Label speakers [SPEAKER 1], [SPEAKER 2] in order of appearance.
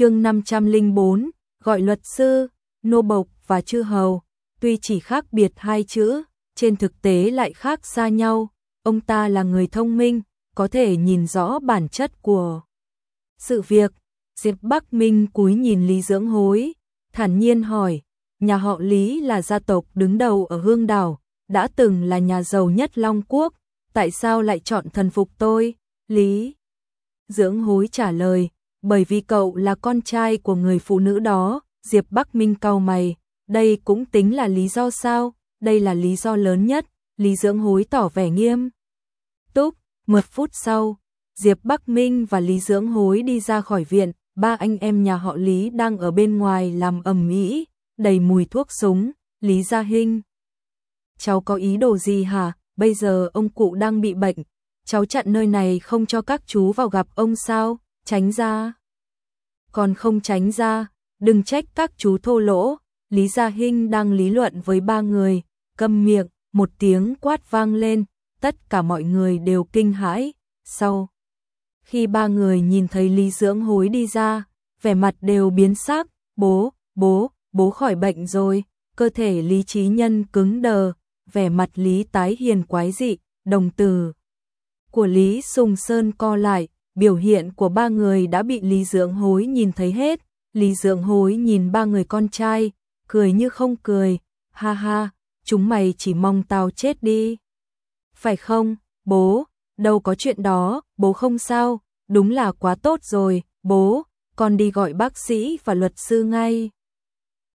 [SPEAKER 1] chương 504, gọi luật sư, nô bộc và chư hầu, tuy chỉ khác biệt hai chữ, trên thực tế lại khác xa nhau, ông ta là người thông minh, có thể nhìn rõ bản chất của sự việc. Diệp Bắc Minh cúi nhìn Lý Dưỡng Hối, thản nhiên hỏi, nhà họ Lý là gia tộc đứng đầu ở Hương Đảo, đã từng là nhà giàu nhất Long Quốc, tại sao lại chọn thần phục tôi? Lý Dưỡng Hối trả lời, bởi vì cậu là con trai của người phụ nữ đó, Diệp Bắc Minh cau mày, đây cũng tính là lý do sao, đây là lý do lớn nhất, Lý Dưỡng Hối tỏ vẻ nghiêm. Túc, một phút sau, Diệp Bắc Minh và Lý Dưỡng Hối đi ra khỏi viện, ba anh em nhà họ Lý đang ở bên ngoài làm ầm ĩ, đầy mùi thuốc súng, Lý Gia Hinh. Cháu có ý đồ gì hả? Bây giờ ông cụ đang bị bệnh, cháu chặn nơi này không cho các chú vào gặp ông sao? Tránh ra. Còn không tránh ra, đừng trách các chú thô lỗ. Lý Gia Hinh đang lý luận với ba người, câm miệng, một tiếng quát vang lên, tất cả mọi người đều kinh hãi. Sau khi ba người nhìn thấy Lý Dưỡng Hối đi ra, vẻ mặt đều biến sắc, bố, bố, bố khỏi bệnh rồi, cơ thể Lý Trí Nhân cứng đờ, vẻ mặt Lý tái hiền quái dị, đồng từ của Lý Sùng Sơn co lại, biểu hiện của ba người đã bị Lý Dưỡng Hối nhìn thấy hết, Lý Dưỡng Hối nhìn ba người con trai, cười như không cười, ha ha, chúng mày chỉ mong tao chết đi. Phải không, bố, đâu có chuyện đó, bố không sao, đúng là quá tốt rồi, bố, con đi gọi bác sĩ và luật sư ngay.